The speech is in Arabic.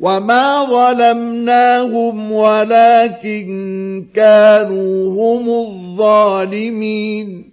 وما ظلمناهم ولكن كانوا هم الظالمين